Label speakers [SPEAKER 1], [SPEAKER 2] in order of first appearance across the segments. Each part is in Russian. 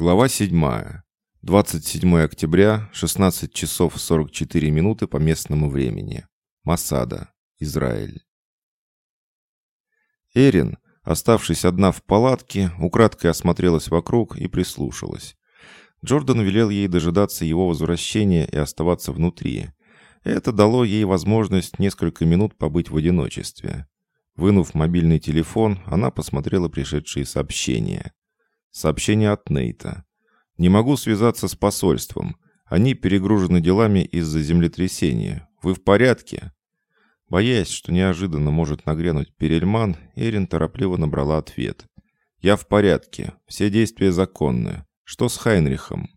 [SPEAKER 1] Глава 7. 27 октября, 16 часов 44 минуты по местному времени. Масада, Израиль. Эрин, оставшись одна в палатке, украдкой осмотрелась вокруг и прислушалась. Джордан велел ей дожидаться его возвращения и оставаться внутри. Это дало ей возможность несколько минут побыть в одиночестве. Вынув мобильный телефон, она посмотрела пришедшие сообщения. Сообщение от Нейта. «Не могу связаться с посольством. Они перегружены делами из-за землетрясения. Вы в порядке?» Боясь, что неожиданно может нагрянуть Перельман, Эрин торопливо набрала ответ. «Я в порядке. Все действия законны. Что с Хайнрихом?»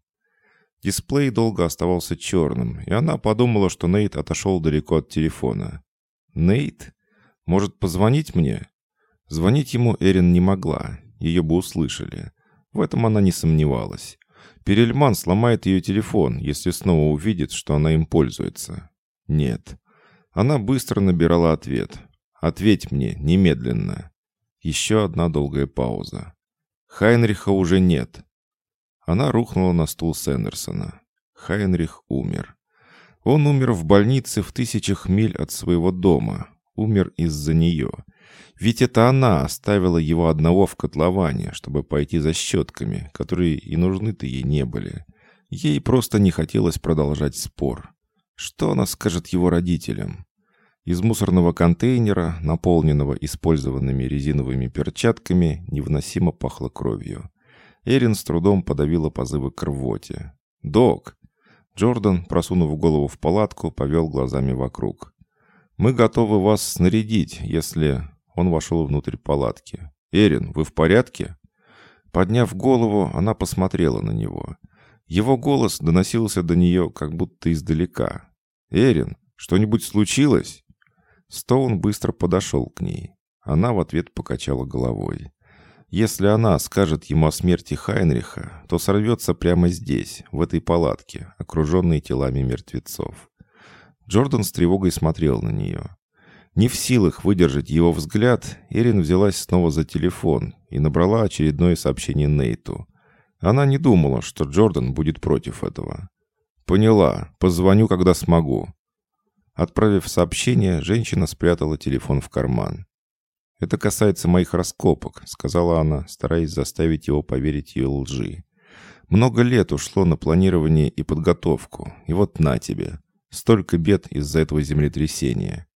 [SPEAKER 1] Дисплей долго оставался черным, и она подумала, что Нейт отошел далеко от телефона. «Нейт? Может, позвонить мне?» Звонить ему Эрин не могла, ее бы услышали. В этом она не сомневалась. Перельман сломает ее телефон, если снова увидит, что она им пользуется. Нет. Она быстро набирала ответ. «Ответь мне, немедленно». Еще одна долгая пауза. Хайнриха уже нет. Она рухнула на стул Сендерсона. Хайнрих умер. Он умер в больнице в тысячах миль от своего дома. Умер из-за нее. Ведь это она оставила его одного в котловане, чтобы пойти за щетками, которые и нужны-то ей не были. Ей просто не хотелось продолжать спор. Что она скажет его родителям? Из мусорного контейнера, наполненного использованными резиновыми перчатками, невыносимо пахло кровью. Эрин с трудом подавила позывы к рвоте. «Док!» Джордан, просунув голову в палатку, повел глазами вокруг. «Мы готовы вас снарядить, если...» Он вошел внутрь палатки. «Эрин, вы в порядке?» Подняв голову, она посмотрела на него. Его голос доносился до нее как будто издалека. «Эрин, что-нибудь случилось?» Стоун быстро подошел к ней. Она в ответ покачала головой. Если она скажет ему о смерти Хайнриха, то сорвется прямо здесь, в этой палатке, окруженной телами мертвецов. Джордан с тревогой смотрел на нее. Не в силах выдержать его взгляд, Эрин взялась снова за телефон и набрала очередное сообщение Нейту. Она не думала, что Джордан будет против этого. «Поняла. Позвоню, когда смогу». Отправив сообщение, женщина спрятала телефон в карман. «Это касается моих раскопок», — сказала она, стараясь заставить его поверить ее лжи. «Много лет ушло на планирование и подготовку, и вот на тебе. Столько бед из-за этого землетрясения.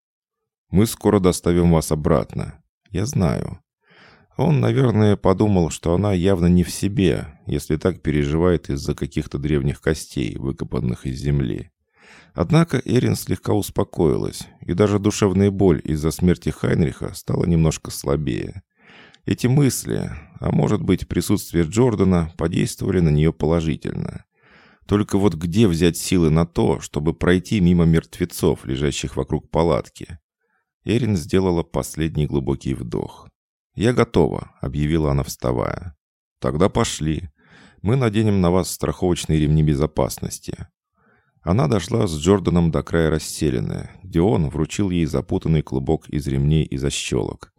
[SPEAKER 1] Мы скоро доставим вас обратно. Я знаю. Он, наверное, подумал, что она явно не в себе, если так переживает из-за каких-то древних костей, выкопанных из земли. Однако Эрин слегка успокоилась, и даже душевная боль из-за смерти Хайнриха стала немножко слабее. Эти мысли, а может быть присутствие Джордана, подействовали на нее положительно. Только вот где взять силы на то, чтобы пройти мимо мертвецов, лежащих вокруг палатки? Эрин сделала последний глубокий вдох. «Я готова», — объявила она, вставая. «Тогда пошли. Мы наденем на вас страховочные ремни безопасности». Она дошла с Джорданом до края расселенная, где он вручил ей запутанный клубок из ремней и защелок.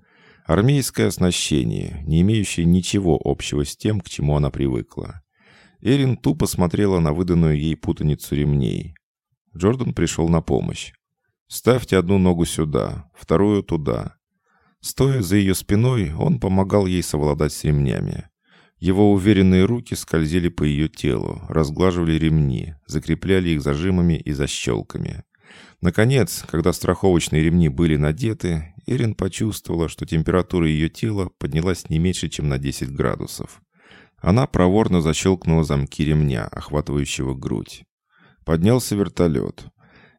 [SPEAKER 1] Армейское оснащение, не имеющее ничего общего с тем, к чему она привыкла. Эрин тупо смотрела на выданную ей путаницу ремней. Джордан пришел на помощь. Ставьте одну ногу сюда, вторую туда. Стоя за ее спиной, он помогал ей совладать с ремнями. Его уверенные руки скользили по ее телу, разглаживали ремни, закрепляли их зажимами и защелками. Наконец, когда страховочные ремни были надеты, Эрин почувствовала, что температура ее тела поднялась не меньше, чем на 10 градусов. Она проворно защелкнула замки ремня, охватывающего грудь. Поднялся вертолет.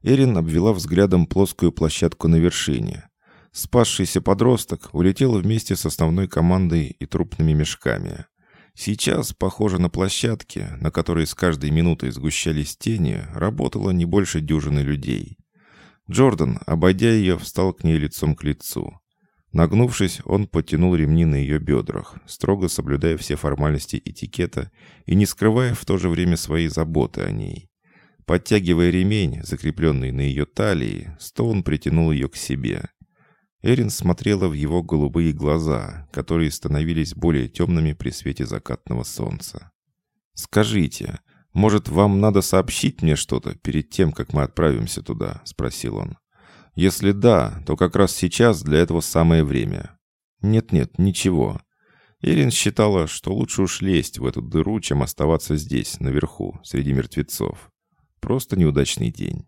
[SPEAKER 1] Эрин обвела взглядом плоскую площадку на вершине. Спасшийся подросток улетел вместе с основной командой и трупными мешками. Сейчас, похоже, на площадке, на которой с каждой минутой сгущались тени, работало не больше дюжины людей. Джордан, обойдя ее, встал к ней лицом к лицу. Нагнувшись, он подтянул ремни на ее бедрах, строго соблюдая все формальности этикета и не скрывая в то же время своей заботы о ней. Подтягивая ремень, закрепленный на ее талии, Стоун притянул ее к себе. Эрин смотрела в его голубые глаза, которые становились более темными при свете закатного солнца. «Скажите, может, вам надо сообщить мне что-то перед тем, как мы отправимся туда?» — спросил он. «Если да, то как раз сейчас для этого самое время». «Нет-нет, ничего». Эрин считала, что лучше уж лезть в эту дыру, чем оставаться здесь, наверху, среди мертвецов. Просто неудачный день.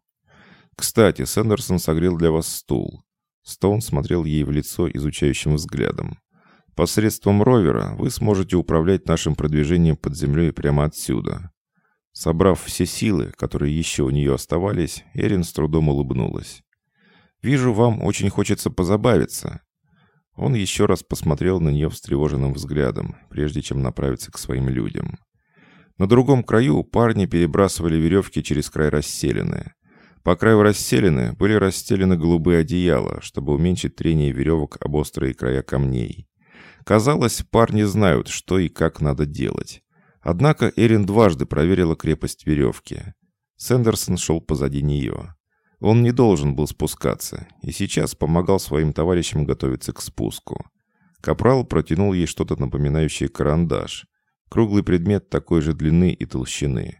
[SPEAKER 1] «Кстати, Сэндерсон согрел для вас стул». Стоун смотрел ей в лицо изучающим взглядом. «Посредством ровера вы сможете управлять нашим продвижением под землей прямо отсюда». Собрав все силы, которые еще у нее оставались, Эрин с трудом улыбнулась. «Вижу, вам очень хочется позабавиться». Он еще раз посмотрел на нее встревоженным взглядом, прежде чем направиться к своим людям. На другом краю парни перебрасывали веревки через край расселены. По краю расселены были расстелены голубые одеяла, чтобы уменьшить трение веревок об острые края камней. Казалось, парни знают, что и как надо делать. Однако Эрин дважды проверила крепость веревки. Сэндерсон шел позади нее. Он не должен был спускаться, и сейчас помогал своим товарищам готовиться к спуску. Капрал протянул ей что-то напоминающее карандаш. Круглый предмет такой же длины и толщины.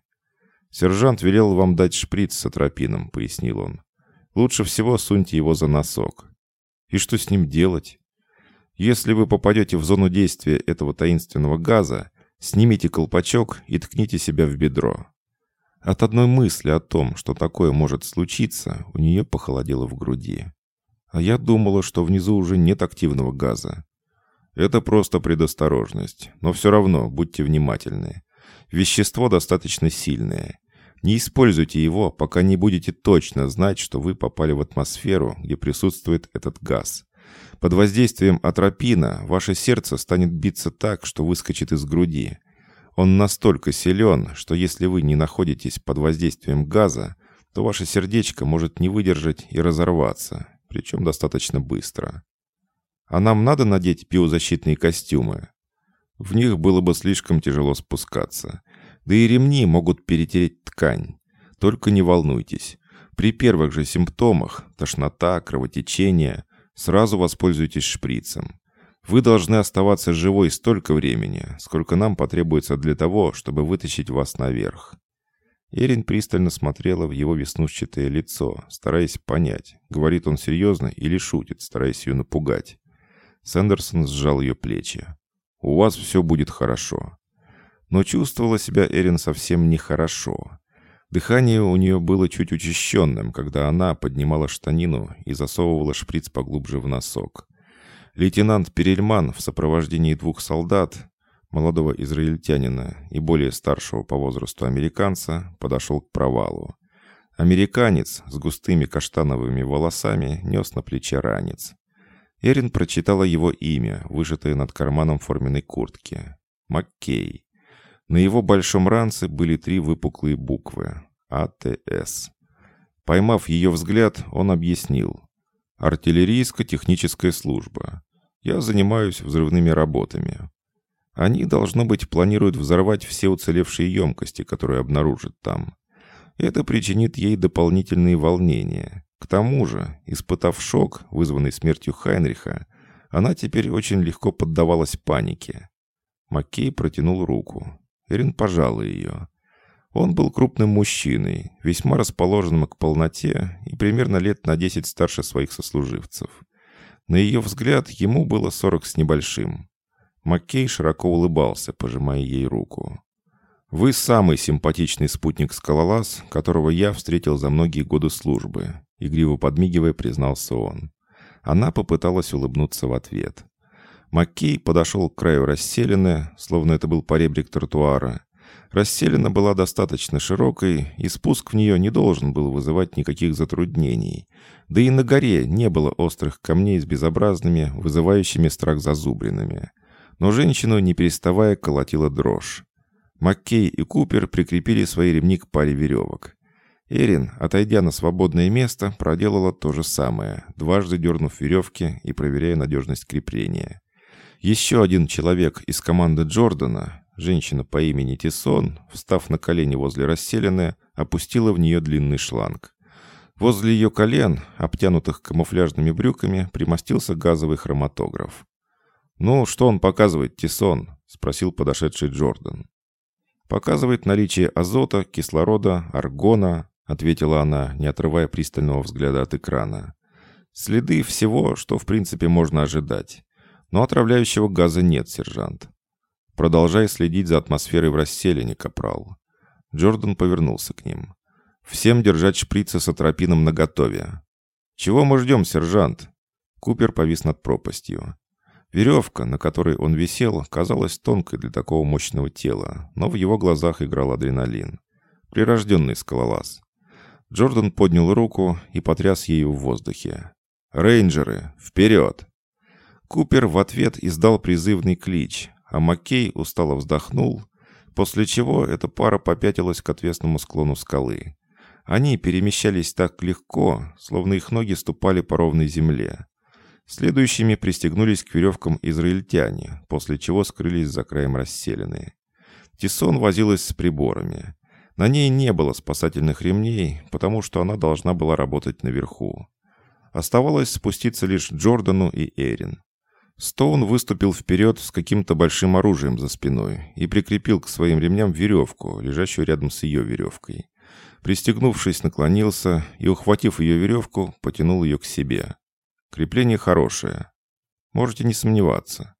[SPEAKER 1] «Сержант велел вам дать шприц с атропином», — пояснил он. «Лучше всего суньте его за носок». «И что с ним делать?» «Если вы попадете в зону действия этого таинственного газа, снимите колпачок и ткните себя в бедро». От одной мысли о том, что такое может случиться, у нее похолодело в груди. А я думала, что внизу уже нет активного газа. Это просто предосторожность, но все равно будьте внимательны. Вещество достаточно сильное. Не используйте его, пока не будете точно знать, что вы попали в атмосферу, где присутствует этот газ. Под воздействием атропина ваше сердце станет биться так, что выскочит из груди. Он настолько силен, что если вы не находитесь под воздействием газа, то ваше сердечко может не выдержать и разорваться, причем достаточно быстро. А нам надо надеть биозащитные костюмы. В них было бы слишком тяжело спускаться. Да и ремни могут перетереть ткань. Только не волнуйтесь. При первых же симптомах, тошнота, кровотечение, сразу воспользуйтесь шприцем. Вы должны оставаться живой столько времени, сколько нам потребуется для того, чтобы вытащить вас наверх». Эрин пристально смотрела в его веснушчатое лицо, стараясь понять, говорит он серьезно или шутит, стараясь ее напугать. Сэндерсон сжал ее плечи. «У вас все будет хорошо». Но чувствовала себя Эрин совсем нехорошо. Дыхание у нее было чуть учащенным, когда она поднимала штанину и засовывала шприц поглубже в носок. Лейтенант Перельман в сопровождении двух солдат, молодого израильтянина и более старшего по возрасту американца, подошел к провалу. Американец с густыми каштановыми волосами нес на плече ранец. Эрин прочитала его имя, вышитое над карманом форменной куртки. Маккей. На его большом ранце были три выпуклые буквы. АТС. Поймав ее взгляд, он объяснил. Артиллерийско-техническая служба. Я занимаюсь взрывными работами. Они, должно быть, планируют взорвать все уцелевшие емкости, которые обнаружат там. Это причинит ей дополнительные волнения. К тому же, испытав шок, вызванный смертью Хайнриха, она теперь очень легко поддавалась панике. Маккей протянул руку. Эрин пожала ее. Он был крупным мужчиной, весьма расположенным к полноте и примерно лет на 10 старше своих сослуживцев. На ее взгляд, ему было 40 с небольшим. Маккей широко улыбался, пожимая ей руку. «Вы самый симпатичный спутник скалолаз, которого я встретил за многие годы службы», игриво подмигивая, признался он. Она попыталась улыбнуться в ответ. Маккей подошел к краю расселены, словно это был поребрик тротуара, Расселена была достаточно широкой, и спуск в нее не должен был вызывать никаких затруднений. Да и на горе не было острых камней с безобразными, вызывающими страх зазубринами. Но женщину, не переставая, колотила дрожь. Маккей и Купер прикрепили свои ремни к паре веревок. Эрин, отойдя на свободное место, проделала то же самое, дважды дернув веревки и проверяя надежность крепления. Еще один человек из команды Джордана, Женщина по имени Тисон, встав на колени возле расселены, опустила в нее длинный шланг. Возле ее колен, обтянутых камуфляжными брюками, примостился газовый хроматограф. «Ну, что он показывает, Тисон?» — спросил подошедший Джордан. «Показывает наличие азота, кислорода, аргона», ответила она, не отрывая пристального взгляда от экрана. «Следы всего, что в принципе можно ожидать. Но отравляющего газа нет, сержант. Продолжай следить за атмосферой в расселине, капрал». Джордан повернулся к ним. «Всем держать шприцы с атропином наготове». «Чего мы ждем, сержант?» Купер повис над пропастью. Веревка, на которой он висел, казалась тонкой для такого мощного тела, но в его глазах играл адреналин. Прирожденный скалолаз. Джордан поднял руку и потряс ею в воздухе. «Рейнджеры, вперед!» Купер в ответ издал призывный клич, а Маккей устало вздохнул, после чего эта пара попятилась к отвесному склону скалы. Они перемещались так легко, словно их ноги ступали по ровной земле. Следующими пристегнулись к веревкам израильтяне, после чего скрылись за краем расселены. Тисон возилась с приборами. На ней не было спасательных ремней, потому что она должна была работать наверху. Оставалось спуститься лишь Джордану и Эрин. Стоун выступил вперед с каким-то большим оружием за спиной и прикрепил к своим ремням веревку, лежащую рядом с ее веревкой. Пристегнувшись, наклонился и, ухватив ее веревку, потянул ее к себе. Крепление хорошее. Можете не сомневаться.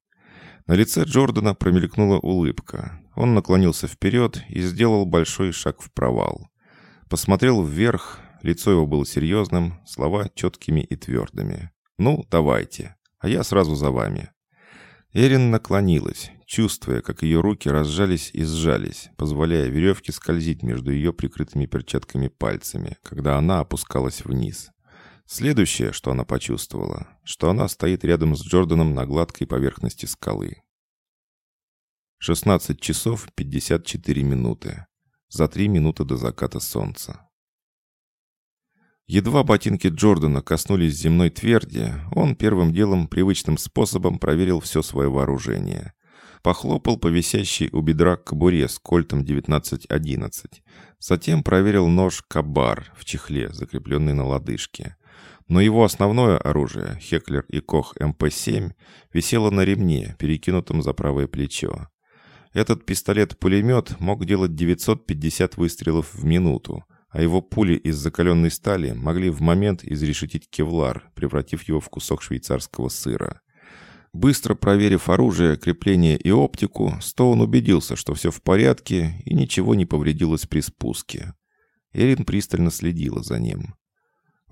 [SPEAKER 1] На лице Джордана промелькнула улыбка. Он наклонился вперед и сделал большой шаг в провал. Посмотрел вверх, лицо его было серьезным, слова четкими и твердыми. «Ну, давайте, а я сразу за вами». Эрин наклонилась, чувствуя, как ее руки разжались и сжались, позволяя веревке скользить между ее прикрытыми перчатками пальцами, когда она опускалась вниз. Следующее, что она почувствовала, что она стоит рядом с Джорданом на гладкой поверхности скалы. 16 часов 54 минуты. За три минуты до заката солнца. Едва ботинки Джордана коснулись земной тверди, он первым делом привычным способом проверил все свое вооружение. Похлопал по висящей у бедра кобуре с кольтом 1911. Затем проверил нож Кабар в чехле, закрепленный на лодыжке. Но его основное оружие, Хеклер и Кох МП-7, висело на ремне, перекинутом за правое плечо. Этот пистолет-пулемет мог делать 950 выстрелов в минуту, а его пули из закаленной стали могли в момент изрешетить кевлар, превратив его в кусок швейцарского сыра. Быстро проверив оружие, крепление и оптику, Стоун убедился, что все в порядке и ничего не повредилось при спуске. Эрин пристально следила за ним.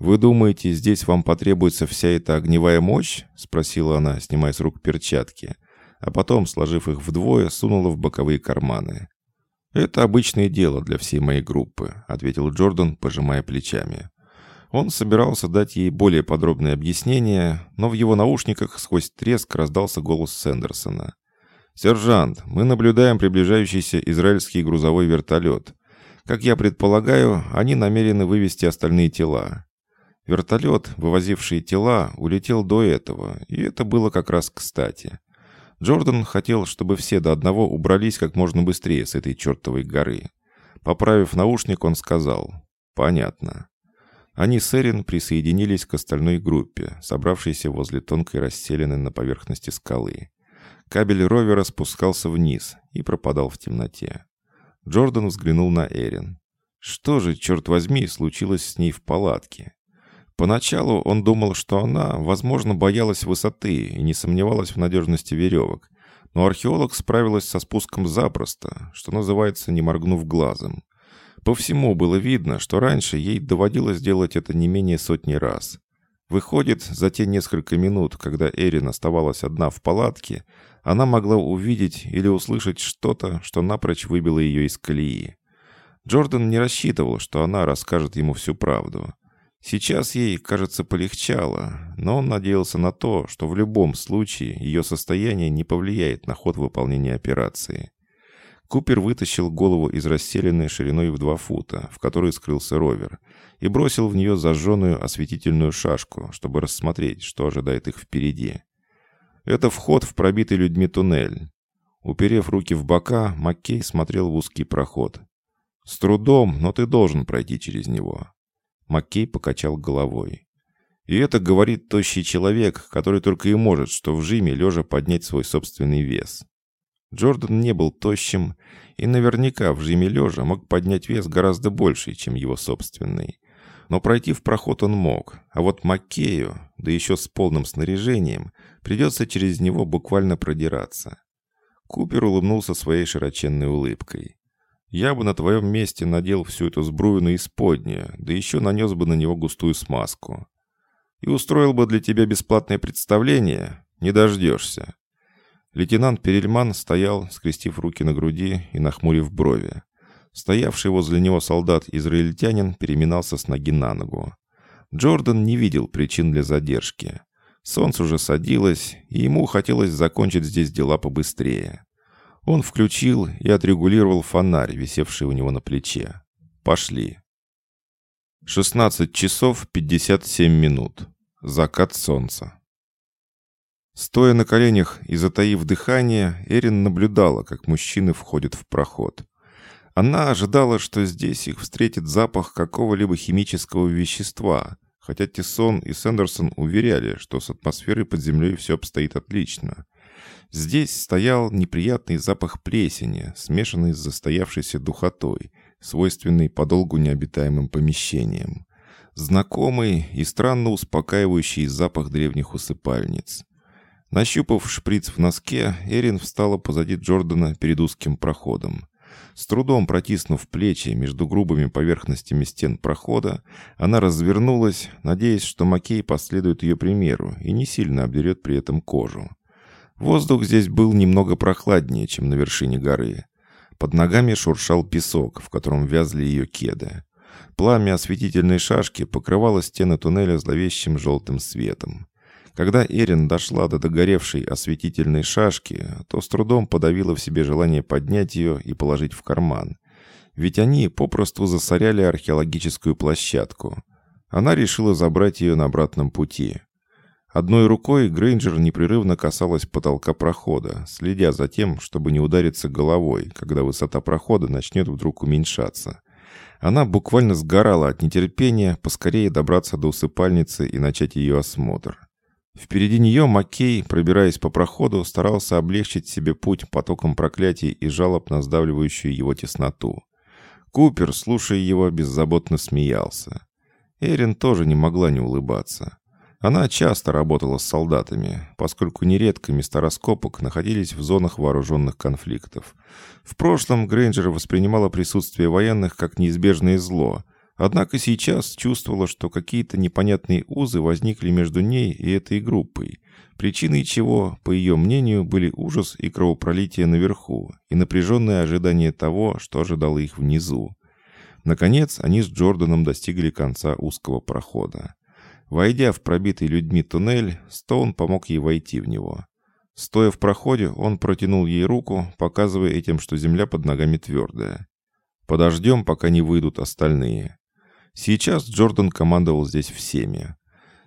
[SPEAKER 1] «Вы думаете, здесь вам потребуется вся эта огневая мощь?» — спросила она, снимая с рук перчатки, а потом, сложив их вдвое, сунула в боковые карманы. «Это обычное дело для всей моей группы», — ответил Джордан, пожимая плечами. Он собирался дать ей более подробные объяснения, но в его наушниках сквозь треск раздался голос Сэндерсона. «Сержант, мы наблюдаем приближающийся израильский грузовой вертолет. Как я предполагаю, они намерены вывести остальные тела. Вертолет, вывозивший тела, улетел до этого, и это было как раз кстати. Джордан хотел, чтобы все до одного убрались как можно быстрее с этой чертовой горы. Поправив наушник, он сказал «Понятно». Они с Эрин присоединились к остальной группе, собравшейся возле тонкой расселены на поверхности скалы. Кабель ровера спускался вниз и пропадал в темноте. Джордан взглянул на Эрин. Что же, черт возьми, случилось с ней в палатке? Поначалу он думал, что она, возможно, боялась высоты и не сомневалась в надежности веревок. Но археолог справилась со спуском запросто, что называется, не моргнув глазом. По всему было видно, что раньше ей доводилось делать это не менее сотни раз. Выходит, за те несколько минут, когда Эрин оставалась одна в палатке, она могла увидеть или услышать что-то, что напрочь выбило ее из колеи. Джордан не рассчитывал, что она расскажет ему всю правду. Сейчас ей, кажется, полегчало, но он надеялся на то, что в любом случае ее состояние не повлияет на ход выполнения операции. Купер вытащил голову из расселенной шириной в два фута, в которой скрылся ровер, и бросил в нее зажженную осветительную шашку, чтобы рассмотреть, что ожидает их впереди. Это вход в пробитый людьми туннель. Уперев руки в бока, Маккей смотрел в узкий проход. «С трудом, но ты должен пройти через него». Маккей покачал головой. И это говорит тощий человек, который только и может, что в жиме лежа поднять свой собственный вес. Джордан не был тощим и наверняка в жиме лежа мог поднять вес гораздо больший, чем его собственный. Но пройти в проход он мог, а вот Маккею, да еще с полным снаряжением, придется через него буквально продираться. Купер улыбнулся своей широченной улыбкой. «Я бы на твоем месте надел всю эту сбрую на исподнее, да еще нанес бы на него густую смазку. И устроил бы для тебя бесплатное представление? Не дождешься». Лейтенант Перельман стоял, скрестив руки на груди и нахмурив брови. Стоявший возле него солдат-израильтянин переминался с ноги на ногу. Джордан не видел причин для задержки. Солнце уже садилось, и ему хотелось закончить здесь дела побыстрее. Он включил и отрегулировал фонарь, висевший у него на плече. «Пошли». 16 часов 57 минут. Закат солнца. Стоя на коленях и затаив дыхание, Эрин наблюдала, как мужчины входят в проход. Она ожидала, что здесь их встретит запах какого-либо химического вещества, хотя Тисон и Сэндерсон уверяли, что с атмосферой под землей все обстоит отлично. Здесь стоял неприятный запах плесени, смешанный с застоявшейся духотой, свойственный подолгу необитаемым помещениям. Знакомый и странно успокаивающий запах древних усыпальниц. Нащупав шприц в носке, Эрин встала позади Джордана перед узким проходом. С трудом протиснув плечи между грубыми поверхностями стен прохода, она развернулась, надеясь, что Макей последует ее примеру и не сильно обдерет при этом кожу. Воздух здесь был немного прохладнее, чем на вершине горы. Под ногами шуршал песок, в котором вязли ее кеды. Пламя осветительной шашки покрывало стены туннеля зловещим желтым светом. Когда Эрин дошла до догоревшей осветительной шашки, то с трудом подавила в себе желание поднять ее и положить в карман. Ведь они попросту засоряли археологическую площадку. Она решила забрать ее на обратном пути. Одной рукой Грейнджер непрерывно касалась потолка прохода, следя за тем, чтобы не удариться головой, когда высота прохода начнет вдруг уменьшаться. Она буквально сгорала от нетерпения поскорее добраться до усыпальницы и начать ее осмотр. Впереди нее Маккей, пробираясь по проходу, старался облегчить себе путь потоком проклятий и жалоб на сдавливающую его тесноту. Купер, слушая его, беззаботно смеялся. Эрин тоже не могла не улыбаться. Она часто работала с солдатами, поскольку нередко места раскопок находились в зонах вооруженных конфликтов. В прошлом Грейнджер воспринимала присутствие военных как неизбежное зло, Однако сейчас чувствовала, что какие-то непонятные узы возникли между ней и этой группой, причиной чего, по ее мнению, были ужас и кровопролитие наверху и напряженное ожидание того, что ожидало их внизу. Наконец, они с Джорданом достигли конца узкого прохода. Войдя в пробитый людьми туннель, Стоун помог ей войти в него. Стоя в проходе, он протянул ей руку, показывая этим, что земля под ногами твердая. «Подождем, пока не выйдут остальные». Сейчас Джордан командовал здесь всеми.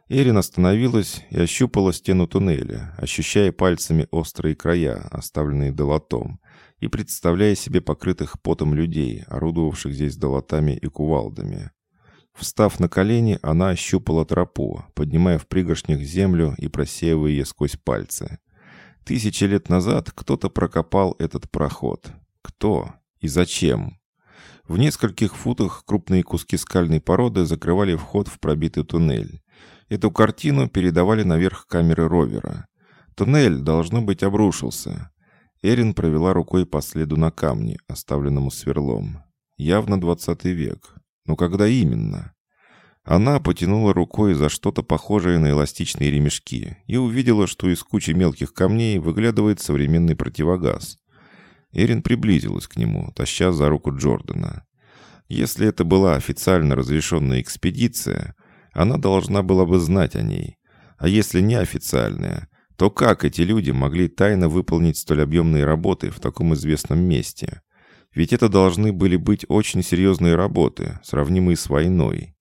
[SPEAKER 1] Эрин остановилась и ощупала стену туннеля, ощущая пальцами острые края, оставленные долотом, и представляя себе покрытых потом людей, орудовавших здесь долотами и кувалдами. Встав на колени, она ощупала тропу, поднимая в пригоршнях землю и просеивая ее сквозь пальцы. Тысячи лет назад кто-то прокопал этот проход. Кто и зачем? В нескольких футах крупные куски скальной породы закрывали вход в пробитый туннель. Эту картину передавали наверх камеры ровера. Туннель, должно быть, обрушился. Эрин провела рукой по следу на камне, оставленному сверлом. Явно двадцатый век. Но когда именно? Она потянула рукой за что-то похожее на эластичные ремешки и увидела, что из кучи мелких камней выглядывает современный противогаз. Эрин приблизилась к нему, таща за руку Джордана. Если это была официально разрешенная экспедиция, она должна была бы знать о ней. А если неофициальная, то как эти люди могли тайно выполнить столь объемные работы в таком известном месте? Ведь это должны были быть очень серьезные работы, сравнимые с войной.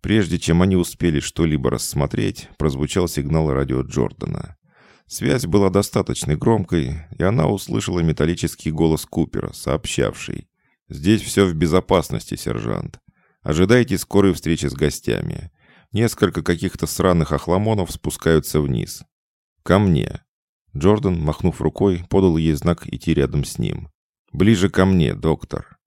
[SPEAKER 1] Прежде чем они успели что-либо рассмотреть, прозвучал сигнал радио Джордана. Связь была достаточно громкой, и она услышала металлический голос Купера, сообщавший. «Здесь все в безопасности, сержант. Ожидайте скорой встречи с гостями. Несколько каких-то сраных охламонов спускаются вниз. Ко мне». Джордан, махнув рукой, подал ей знак идти рядом с ним. «Ближе ко мне, доктор».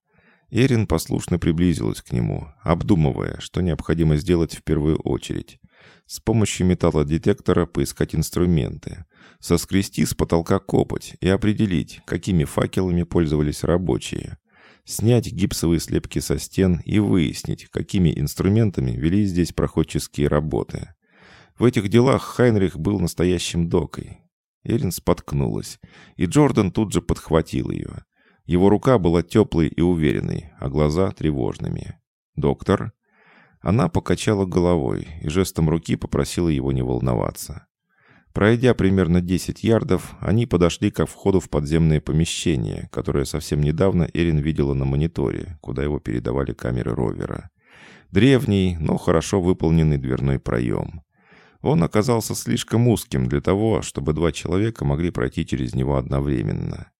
[SPEAKER 1] Эрин послушно приблизилась к нему, обдумывая, что необходимо сделать в первую очередь. С помощью металлодетектора поискать инструменты, соскрести с потолка копоть и определить, какими факелами пользовались рабочие. Снять гипсовые слепки со стен и выяснить, какими инструментами вели здесь проходческие работы. В этих делах Хайнрих был настоящим докой. Эрин споткнулась, и Джордан тут же подхватил ее. Его рука была теплой и уверенной, а глаза тревожными. «Доктор?» Она покачала головой и жестом руки попросила его не волноваться. Пройдя примерно 10 ярдов, они подошли ко входу в подземное помещение, которое совсем недавно Эрин видела на мониторе, куда его передавали камеры ровера. Древний, но хорошо выполненный дверной проем. Он оказался слишком узким для того, чтобы два человека могли пройти через него одновременно.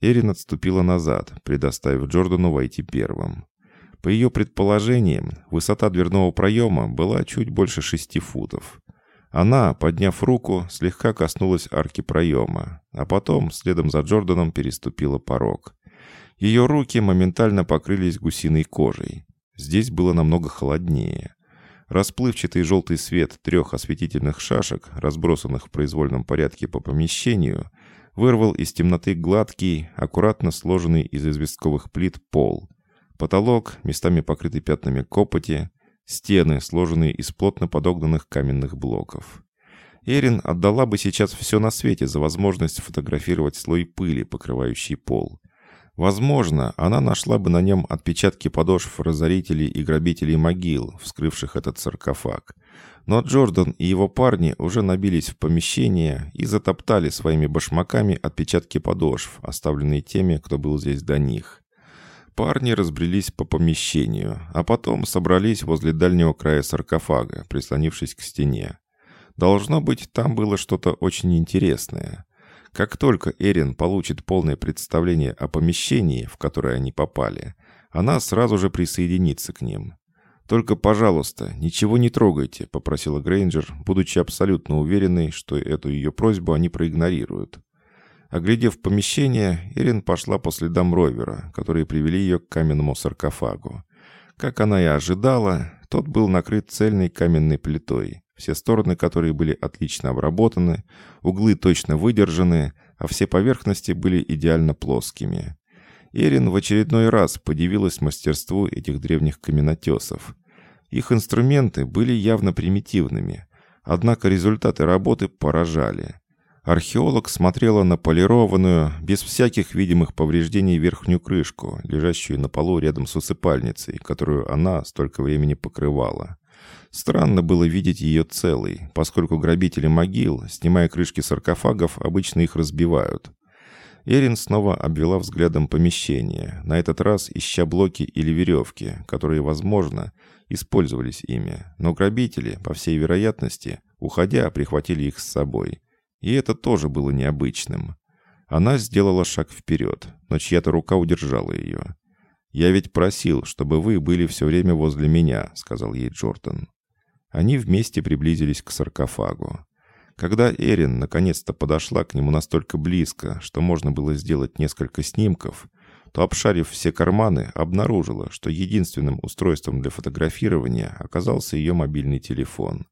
[SPEAKER 1] Эрин отступила назад, предоставив Джордану войти первым. По ее предположениям, высота дверного проема была чуть больше шести футов. Она, подняв руку, слегка коснулась арки проема, а потом, следом за Джорданом, переступила порог. Ее руки моментально покрылись гусиной кожей. Здесь было намного холоднее. Расплывчатый желтый свет трех осветительных шашек, разбросанных в произвольном порядке по помещению, вырвал из темноты гладкий, аккуратно сложенный из известковых плит пол. Потолок, местами покрытый пятнами копоти, Стены, сложенные из плотно подогнанных каменных блоков. Эрин отдала бы сейчас все на свете за возможность фотографировать слой пыли, покрывающий пол. Возможно, она нашла бы на нем отпечатки подошв разорителей и грабителей могил, вскрывших этот саркофаг. Но Джордан и его парни уже набились в помещение и затоптали своими башмаками отпечатки подошв, оставленные теми, кто был здесь до них. Парни разбрелись по помещению, а потом собрались возле дальнего края саркофага, прислонившись к стене. Должно быть, там было что-то очень интересное. Как только Эрин получит полное представление о помещении, в которое они попали, она сразу же присоединится к ним. «Только, пожалуйста, ничего не трогайте», — попросила Грейнджер, будучи абсолютно уверенной, что эту ее просьбу они проигнорируют. Оглядев помещение, Ирин пошла по следам ровера, которые привели ее к каменному саркофагу. Как она и ожидала, тот был накрыт цельной каменной плитой, все стороны которой были отлично обработаны, углы точно выдержаны, а все поверхности были идеально плоскими. Эрин в очередной раз подивилась мастерству этих древних каменотесов. Их инструменты были явно примитивными, однако результаты работы поражали. Археолог смотрела на полированную, без всяких видимых повреждений верхнюю крышку, лежащую на полу рядом с усыпальницей, которую она столько времени покрывала. Странно было видеть ее целой, поскольку грабители могил, снимая крышки саркофагов, обычно их разбивают. Эрин снова обвела взглядом помещение, на этот раз ища блоки или веревки, которые, возможно, использовались ими, но грабители, по всей вероятности, уходя, прихватили их с собой – и это тоже было необычным. Она сделала шаг вперед, но чья-то рука удержала ее. «Я ведь просил, чтобы вы были все время возле меня», — сказал ей Джордан. Они вместе приблизились к саркофагу. Когда Эрин наконец-то подошла к нему настолько близко, что можно было сделать несколько снимков, то, обшарив все карманы, обнаружила, что единственным устройством для фотографирования оказался ее мобильный телефон.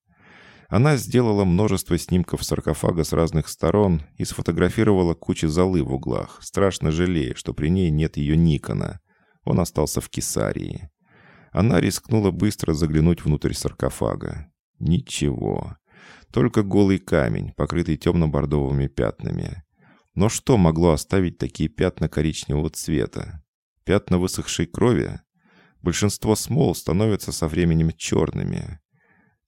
[SPEAKER 1] Она сделала множество снимков саркофага с разных сторон и сфотографировала кучу золы в углах, страшно жалея, что при ней нет ее Никона. Он остался в Кесарии. Она рискнула быстро заглянуть внутрь саркофага. Ничего. Только голый камень, покрытый темно-бордовыми пятнами. Но что могло оставить такие пятна коричневого цвета? Пятна высохшей крови? Большинство смол становятся со временем черными.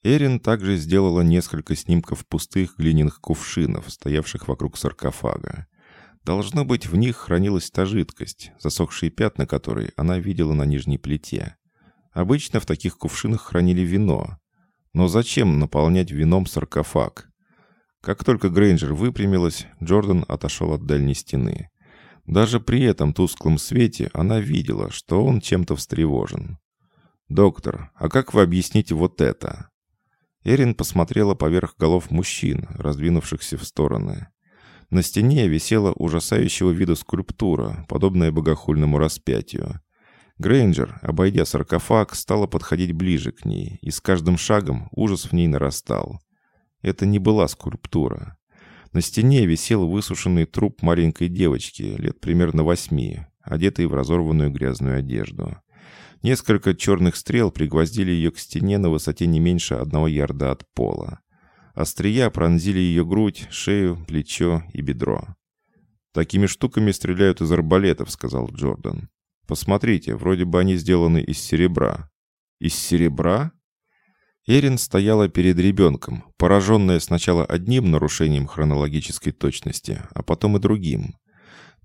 [SPEAKER 1] Эрин также сделала несколько снимков пустых глиняных кувшинов, стоявших вокруг саркофага. Должно быть, в них хранилась та жидкость, засохшие пятна которой она видела на нижней плите. Обычно в таких кувшинах хранили вино. Но зачем наполнять вином саркофаг? Как только Грейнджер выпрямилась, Джордан отошел от дальней стены. Даже при этом тусклом свете она видела, что он чем-то встревожен. «Доктор, а как вы объясните вот это?» Эрин посмотрела поверх голов мужчин, раздвинувшихся в стороны. На стене висела ужасающего вида скульптура, подобная богохульному распятию. Грейнджер, обойдя саркофаг, стала подходить ближе к ней, и с каждым шагом ужас в ней нарастал. Это не была скульптура. На стене висел высушенный труп маленькой девочки, лет примерно восьми, одетой в разорванную грязную одежду. Несколько черных стрел пригвоздили ее к стене на высоте не меньше одного ярда от пола. Острия пронзили ее грудь, шею, плечо и бедро. «Такими штуками стреляют из арбалетов», — сказал Джордан. Посмотрите, вроде бы они сделаны из серебра». «Из серебра?» Эрин стояла перед ребенком, пораженная сначала одним нарушением хронологической точности, а потом и другим.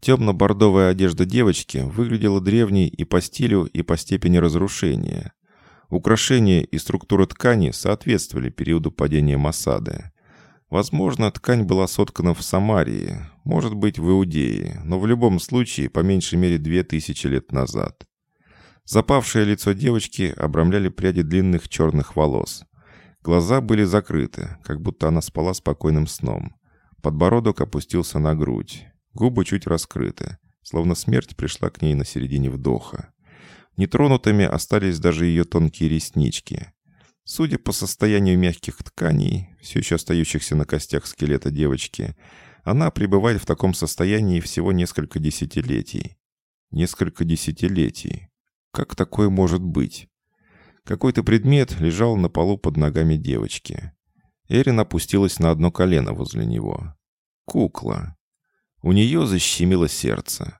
[SPEAKER 1] Темно-бордовая одежда девочки выглядела древней и по стилю, и по степени разрушения. Украшения и структура ткани соответствовали периоду падения Масады. Возможно, ткань была соткана в Самарии, может быть, в Иудее, но в любом случае по меньшей мере две тысячи лет назад. Запавшее лицо девочки обрамляли пряди длинных черных волос. Глаза были закрыты, как будто она спала спокойным сном. Подбородок опустился на грудь. Губы чуть раскрыты, словно смерть пришла к ней на середине вдоха. Нетронутыми остались даже ее тонкие реснички. Судя по состоянию мягких тканей, все еще остающихся на костях скелета девочки, она пребывает в таком состоянии всего несколько десятилетий. Несколько десятилетий. Как такое может быть? Какой-то предмет лежал на полу под ногами девочки. Эрин опустилась на одно колено возле него. Кукла. У нее защемило сердце.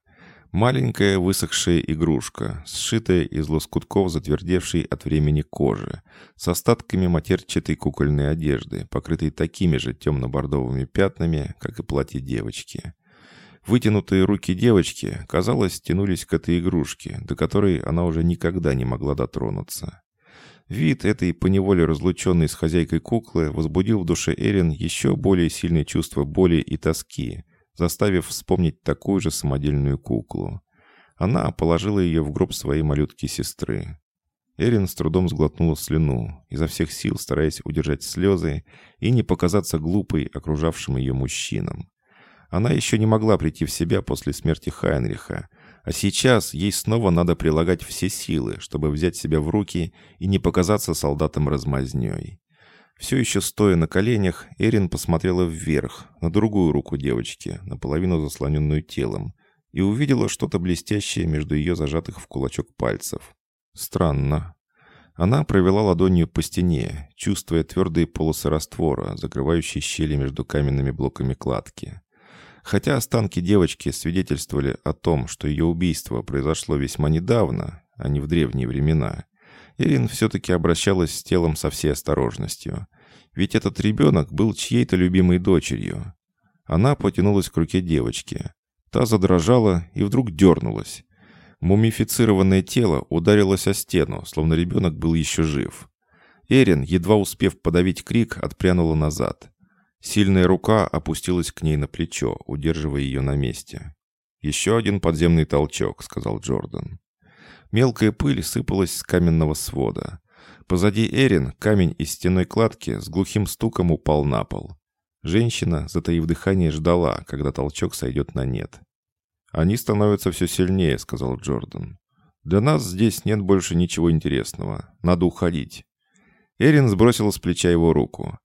[SPEAKER 1] Маленькая высохшая игрушка, сшитая из лоскутков затвердевшей от времени кожи, с остатками матерчатой кукольной одежды, покрытой такими же темно-бордовыми пятнами, как и платье девочки. Вытянутые руки девочки, казалось, тянулись к этой игрушке, до которой она уже никогда не могла дотронуться. Вид этой поневоле разлученной с хозяйкой куклы возбудил в душе Эрин еще более сильное чувство боли и тоски, заставив вспомнить такую же самодельную куклу. Она положила ее в гроб своей малютки-сестры. Эрин с трудом сглотнула слюну, изо всех сил стараясь удержать слезы и не показаться глупой окружавшим ее мужчинам. Она еще не могла прийти в себя после смерти Хайнриха, а сейчас ей снова надо прилагать все силы, чтобы взять себя в руки и не показаться солдатом размазней. Все еще стоя на коленях, Эрин посмотрела вверх, на другую руку девочки, наполовину заслоненную телом, и увидела что-то блестящее между ее зажатых в кулачок пальцев. Странно. Она провела ладонью по стене, чувствуя твердые полосы раствора, закрывающие щели между каменными блоками кладки. Хотя останки девочки свидетельствовали о том, что ее убийство произошло весьма недавно, а не в древние времена, Ирин все-таки обращалась с телом со всей осторожностью. Ведь этот ребенок был чьей-то любимой дочерью. Она потянулась к руке девочки. Та задрожала и вдруг дернулась. Мумифицированное тело ударилось о стену, словно ребенок был еще жив. Эрин, едва успев подавить крик, отпрянула назад. Сильная рука опустилась к ней на плечо, удерживая ее на месте. «Еще один подземный толчок», — сказал Джордан. Мелкая пыль сыпалась с каменного свода. Позади Эрин камень из стеной кладки с глухим стуком упал на пол. Женщина, затаив дыхание, ждала, когда толчок сойдет на нет. «Они становятся все сильнее», — сказал Джордан. «Для нас здесь нет больше ничего интересного. Надо уходить». Эрин сбросила с плеча его руку.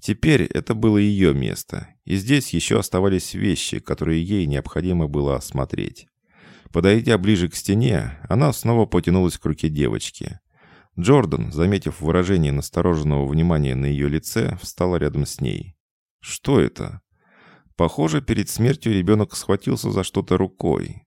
[SPEAKER 1] Теперь это было ее место, и здесь еще оставались вещи, которые ей необходимо было осмотреть. Подойдя ближе к стене, она снова потянулась к руке девочки. Джордан, заметив выражение настороженного внимания на ее лице, встала рядом с ней. «Что это?» Похоже, перед смертью ребенок схватился за что-то рукой.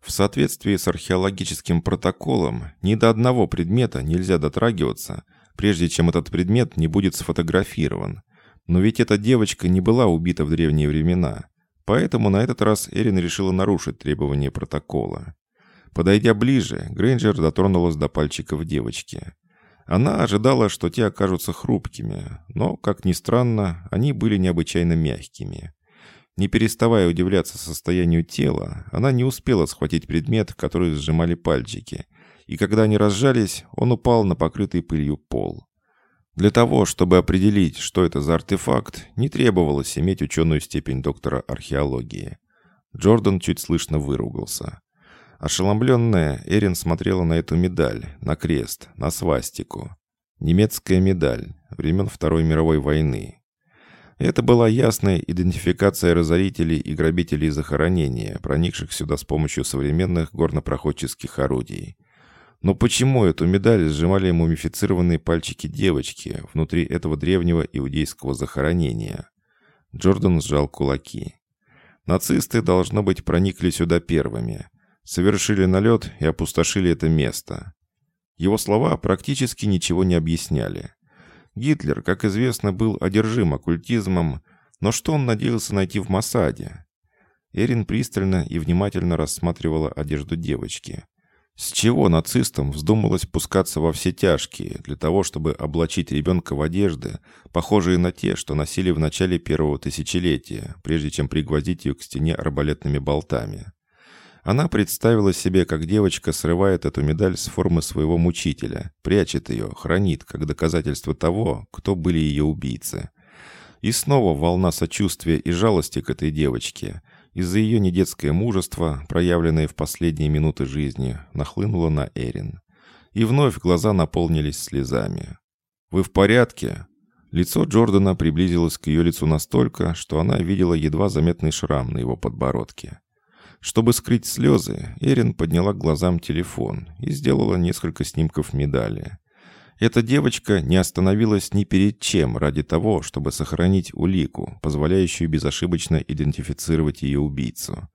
[SPEAKER 1] В соответствии с археологическим протоколом, ни до одного предмета нельзя дотрагиваться, прежде чем этот предмет не будет сфотографирован. Но ведь эта девочка не была убита в древние времена. Поэтому на этот раз Эрин решила нарушить требования протокола. Подойдя ближе, Грейнджер дотронулась до пальчиков девочки. Она ожидала, что те окажутся хрупкими, но, как ни странно, они были необычайно мягкими. Не переставая удивляться состоянию тела, она не успела схватить предмет, который сжимали пальчики, и когда они разжались, он упал на покрытый пылью пол. Для того, чтобы определить, что это за артефакт, не требовалось иметь ученую степень доктора археологии. Джордан чуть слышно выругался. Ошеломленная, Эрин смотрела на эту медаль, на крест, на свастику. Немецкая медаль времен Второй мировой войны. Это была ясная идентификация разорителей и грабителей захоронения, проникших сюда с помощью современных горнопроходческих орудий. Но почему эту медаль сжимали мумифицированные пальчики девочки внутри этого древнего иудейского захоронения? Джордан сжал кулаки. Нацисты, должно быть, проникли сюда первыми. Совершили налет и опустошили это место. Его слова практически ничего не объясняли. Гитлер, как известно, был одержим оккультизмом, но что он надеялся найти в Масаде? Эрин пристально и внимательно рассматривала одежду девочки. С чего нацистам вздумалось пускаться во все тяжкие, для того, чтобы облачить ребенка в одежды, похожие на те, что носили в начале первого тысячелетия, прежде чем пригвоздить ее к стене арбалетными болтами? Она представила себе, как девочка срывает эту медаль с формы своего мучителя, прячет ее, хранит, как доказательство того, кто были ее убийцы. И снова волна сочувствия и жалости к этой девочке, из-за ее недетское мужество, проявленное в последние минуты жизни, нахлынуло на Эрин. И вновь глаза наполнились слезами. «Вы в порядке?» Лицо Джордана приблизилось к ее лицу настолько, что она видела едва заметный шрам на его подбородке. Чтобы скрыть слезы, Эрин подняла к глазам телефон и сделала несколько снимков медали. Эта девочка не остановилась ни перед чем ради того, чтобы сохранить улику, позволяющую безошибочно идентифицировать ее убийцу.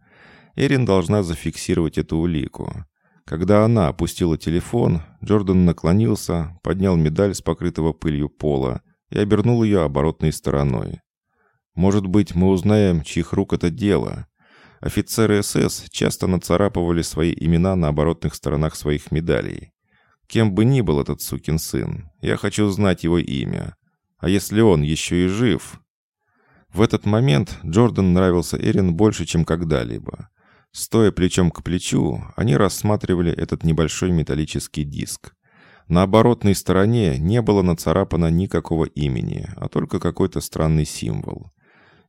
[SPEAKER 1] Эрин должна зафиксировать эту улику. Когда она опустила телефон, Джордан наклонился, поднял медаль с покрытого пылью пола и обернул ее оборотной стороной. «Может быть, мы узнаем, чьих рук это дело?» Офицеры СС часто нацарапывали свои имена на оборотных сторонах своих медалей. Кем бы ни был этот сукин сын, я хочу знать его имя. А если он еще и жив... В этот момент Джордан нравился Эрин больше, чем когда-либо. Стоя плечом к плечу, они рассматривали этот небольшой металлический диск. На оборотной стороне не было нацарапано никакого имени, а только какой-то странный символ.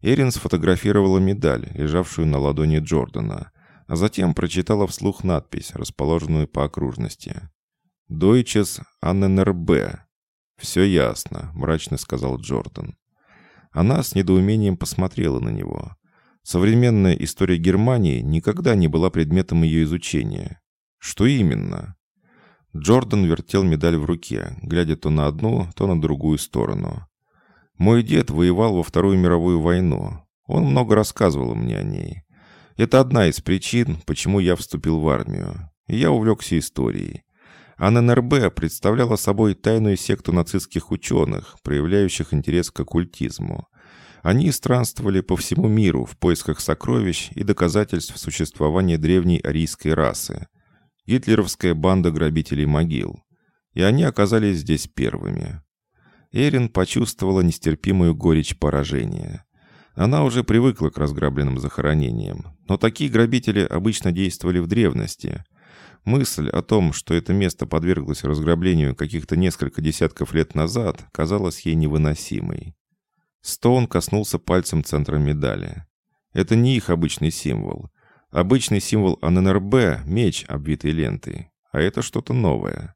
[SPEAKER 1] Эрин сфотографировала медаль, лежавшую на ладони Джордана, а затем прочитала вслух надпись, расположенную по окружности. «Deutsches ANNRB». «Все ясно», — мрачно сказал Джордан. Она с недоумением посмотрела на него. Современная история Германии никогда не была предметом ее изучения. Что именно? Джордан вертел медаль в руке, глядя то на одну, то на другую сторону. Мой дед воевал во Вторую мировую войну. Он много рассказывал мне о ней. Это одна из причин, почему я вступил в армию. Я увлекся историей. АННРБ представляла собой тайную секту нацистских ученых, проявляющих интерес к оккультизму. Они странствовали по всему миру в поисках сокровищ и доказательств существования древней арийской расы. Гитлеровская банда грабителей могил. И они оказались здесь первыми. Эрин почувствовала нестерпимую горечь поражения. Она уже привыкла к разграбленным захоронениям, но такие грабители обычно действовали в древности. Мысль о том, что это место подверглось разграблению каких-то несколько десятков лет назад, казалась ей невыносимой. Стоун коснулся пальцем центра медали. Это не их обычный символ. Обычный символ АННРБ – меч, обвитый лентой. А это что-то новое.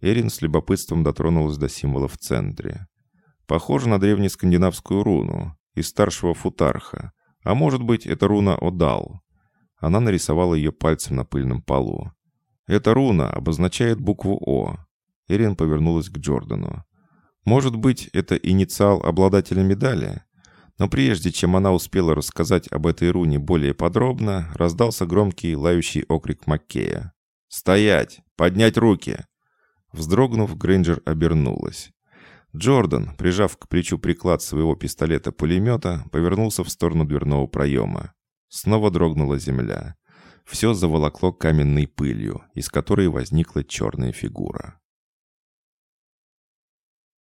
[SPEAKER 1] Эрин с любопытством дотронулась до символа в центре. Похоже на древнескандинавскую руну из старшего футарха. А может быть, это руна Одал. Она нарисовала ее пальцем на пыльном полу. Эта руна обозначает букву О. Эрин повернулась к Джордану. Может быть, это инициал обладателя медали? Но прежде чем она успела рассказать об этой руне более подробно, раздался громкий лающий окрик Маккея. «Стоять! Поднять руки!» Вздрогнув, Грейнджер обернулась. Джордан, прижав к плечу приклад своего пистолета-пулемета, повернулся в сторону дверного проема. Снова дрогнула земля. Все заволокло каменной пылью, из которой возникла черная фигура.